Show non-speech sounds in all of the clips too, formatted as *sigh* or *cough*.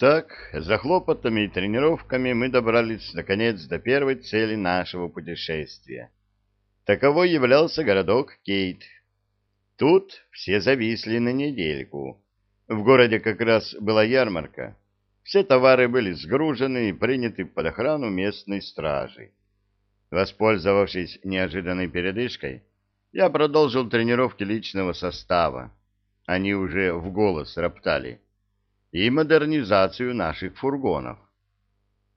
Так, за хлопотами и тренировками мы добрались, наконец, до первой цели нашего путешествия. Таковой являлся городок Кейт. Тут все зависли на недельку. В городе как раз была ярмарка. Все товары были сгружены и приняты под охрану местной стражи. Воспользовавшись неожиданной передышкой, я продолжил тренировки личного состава. Они уже в голос роптали и модернизацию наших фургонов.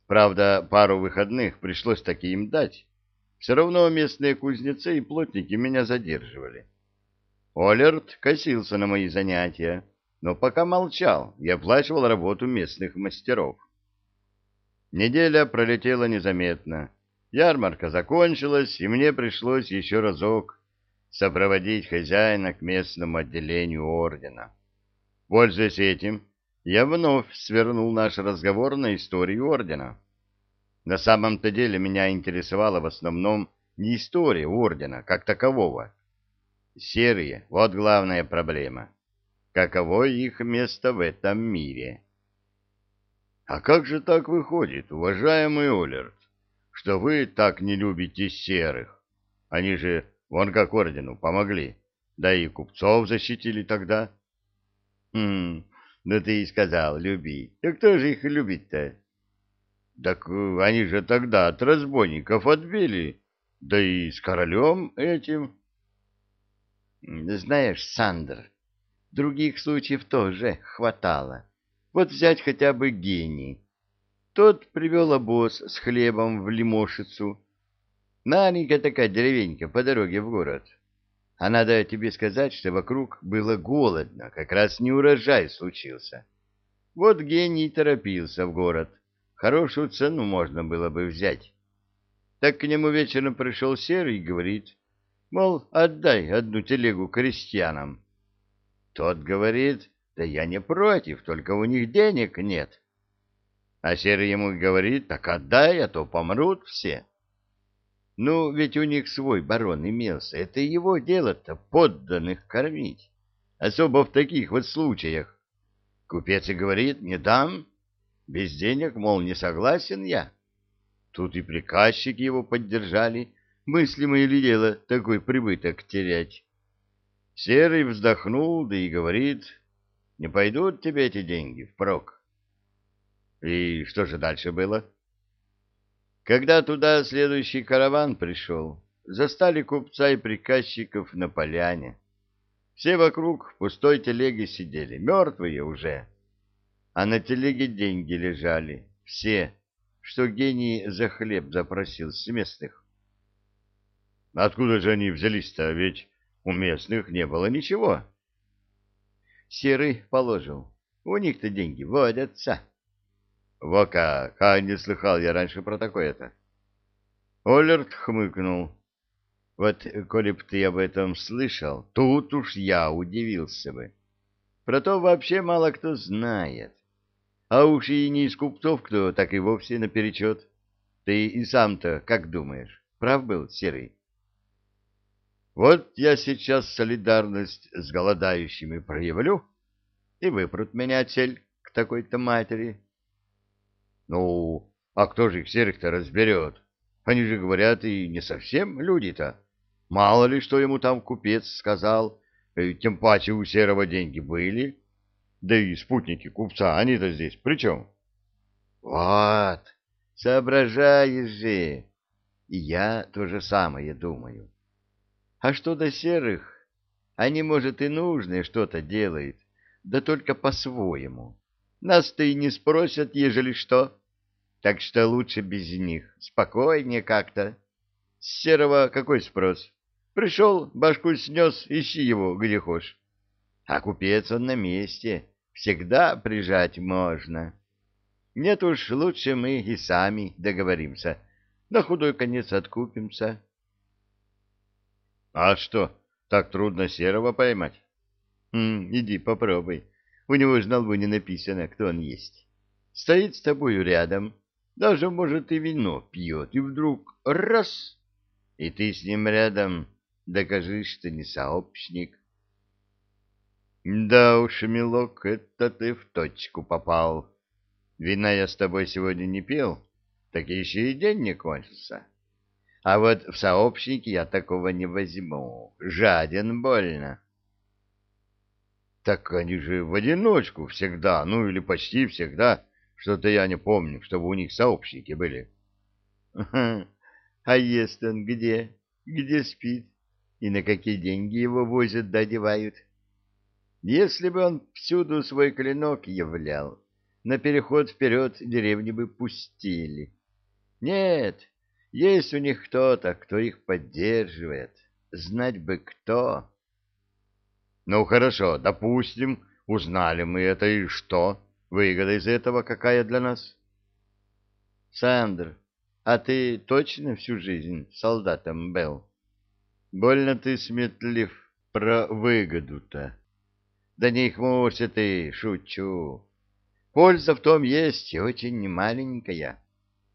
Правда, пару выходных пришлось таки им дать. Все равно местные кузнецы и плотники меня задерживали. Олерт косился на мои занятия, но пока молчал и оплачивал работу местных мастеров. Неделя пролетела незаметно. Ярмарка закончилась, и мне пришлось еще разок сопроводить хозяина к местному отделению ордена. Пользуясь этим, я вновь свернул наш разговор на историю ордена. На самом-то деле меня интересовала в основном не история ордена как такового. Серые — вот главная проблема. Каково их место в этом мире? А как же так выходит, уважаемый Олерт, что вы так не любите серых? Они же вон как ордену помогли, да и купцов защитили тогда. Хм, ну ты и сказал, люби. Так кто же их любит-то? Так э, они же тогда от разбойников отбили, да и с королем этим. Знаешь, Сандр, других случаев тоже хватало. Вот взять хотя бы гений. Тот привел обоз с хлебом в Лимошицу. Маленькая такая деревенька по дороге в город. А надо тебе сказать, что вокруг было голодно, как раз не урожай случился. Вот гений торопился в город. Хорошую цену можно было бы взять. Так к нему вечером пришел Серый и говорит, мол, отдай одну телегу крестьянам. Тот говорит, да я не против, только у них денег нет. А Серый ему говорит, так отдай, а то помрут все. Ну, ведь у них свой барон имелся. Это его дело-то подданных кормить. Особо в таких вот случаях. Купец и говорит, не дам. Без денег, мол, не согласен я. Тут и приказчики его поддержали. Мыслимое ли дело такой прибыток терять? Серый вздохнул, да и говорит, не пойдут тебе эти деньги впрок. И что же дальше было? Когда туда следующий караван пришел, застали купца и приказчиков на поляне. Все вокруг в пустой телеге сидели, мертвые уже. А на телеге деньги лежали, все, что гений за хлеб запросил с местных. Откуда же они взялись-то, ведь у местных не было ничего. Серый положил, у них-то деньги водятся. Во как! А не слыхал я раньше про такое-то. Оллерт хмыкнул. Вот, коли б ты об этом слышал, тут уж я удивился бы. Про то вообще мало кто знает. А уж и не из купцов кто, так и вовсе наперечет. Ты и сам-то как думаешь, прав был, Серый? Вот я сейчас солидарность с голодающими проявлю, и выпрут меня цель к такой-то матери. Ну, а кто же их серых-то разберет? Они же говорят и не совсем люди-то. Мало ли, что ему там купец сказал, э, тем паче у серого деньги были. Да и спутники купца, они-то здесь при чем? Вот, соображаешь же. И я то же самое думаю. А что до серых? Они, может, и нужное что-то делают, да только по-своему. Нас-то и не спросят, ежели что. Так что лучше без них, спокойнее как-то. С серого какой спрос? Пришел, башку снес, ищи его, где хочешь. А купец он на месте, всегда прижать можно. Нет уж, лучше мы и сами договоримся. На худой конец откупимся. А что, так трудно серого поймать? М -м, иди попробуй. У него же на лбу не написано, кто он есть. Стоит с тобою рядом, даже, может, и вино пьет, и вдруг раз, и ты с ним рядом, докажи, что не сообщник. Да уж, милок, это ты в точку попал. Вина я с тобой сегодня не пил, так еще и день не кончился. А вот в сообщники я такого не возьму. Жаден больно. Так они же в одиночку всегда, ну или почти всегда. Что-то я не помню, чтобы у них сообщники были. *laughs* А ест он где? Где спит? И на какие деньги его возят да одевают? Если бы он всюду свой клинок являл, на переход вперед деревни бы пустили. Нет, есть у них кто-то, кто их поддерживает. Знать бы кто. Ну хорошо, допустим, узнали мы это и что? Выгода из этого какая для нас? Сандр, а ты точно всю жизнь солдатом был? Больно ты сметлив про выгоду-то. Да не хмурься ты, шучу. Польза в том есть и очень немаленькая.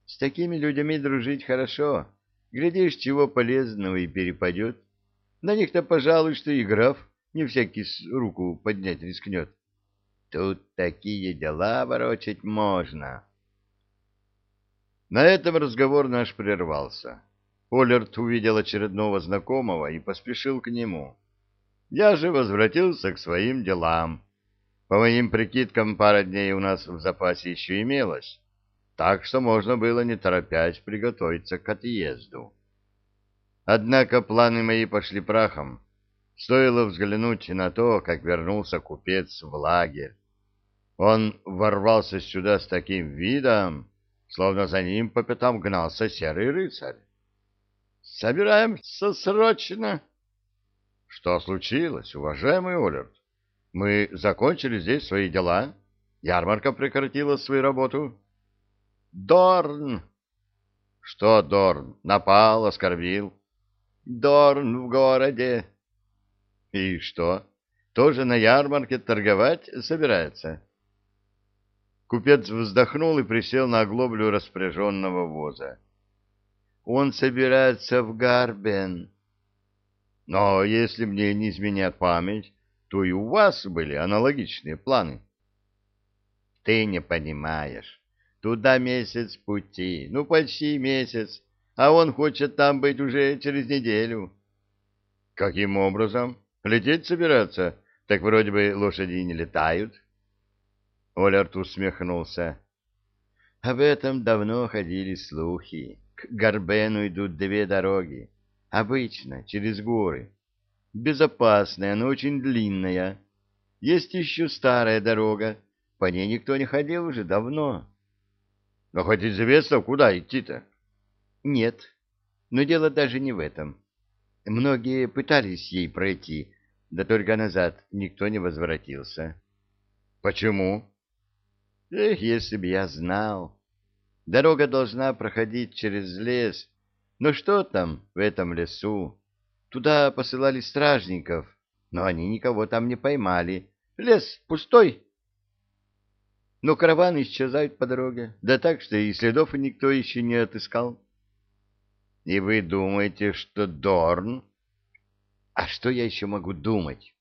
С такими людьми дружить хорошо. Глядишь, чего полезного и перепадет. На них-то, пожалуй, что и граф не всякий руку поднять рискнет. Тут такие дела ворочать можно. На этом разговор наш прервался. Оллерт увидел очередного знакомого и поспешил к нему. Я же возвратился к своим делам. По моим прикидкам, пара дней у нас в запасе еще имелось так что можно было не торопясь приготовиться к отъезду. Однако планы мои пошли прахом. Стоило взглянуть на то, как вернулся купец в лагерь. Он ворвался сюда с таким видом, словно за ним по пятам гнался серый рыцарь. «Собираемся срочно!» «Что случилось, уважаемый Оллерт? Мы закончили здесь свои дела. Ярмарка прекратила свою работу». Дорн. Что Дорн? Напал, оскорбил? Дорн в городе. И что? Тоже на ярмарке торговать собирается? Купец вздохнул и присел на оглоблю распряженного воза. Он собирается в Гарбен. Но если мне не изменяет память, то и у вас были аналогичные планы. Ты не понимаешь. Туда месяц пути, ну почти месяц, а он хочет там быть уже через неделю. Каким образом? Лететь собираться? Так вроде бы лошади не летают. Олерт усмехнулся. Об этом давно ходили слухи. К Горбену идут две дороги. Обычно, через горы. Безопасная, но очень длинная. Есть еще старая дорога. По ней никто не ходил уже давно. Но хоть известно, куда идти-то? Нет, но дело даже не в этом. Многие пытались ей пройти, да только назад никто не возвратился. Почему? Эх, если бы я знал. Дорога должна проходить через лес. Но что там в этом лесу? Туда посылали стражников, но они никого там не поймали. Лес пустой, но караваны исчезают по дороге, да так, что и следов никто еще не отыскал. И вы думаете, что Дорн? А что я еще могу думать?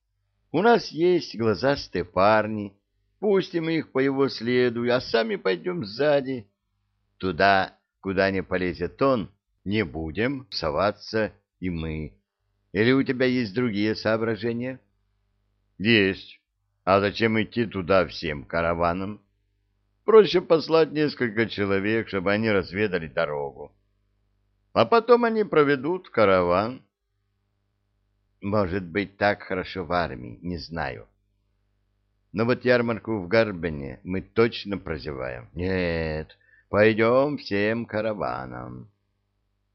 У нас есть глазастые парни, пустим их по его следу, а сами пойдем сзади. Туда, куда не полезет он, не будем соваться и мы. Или у тебя есть другие соображения? Есть. А зачем идти туда всем караваном? Проще послать несколько человек, чтобы они разведали дорогу. А потом они проведут караван. Может быть, так хорошо в армии, не знаю. Но вот ярмарку в Гарбене мы точно прозеваем. Нет, пойдем всем караваном.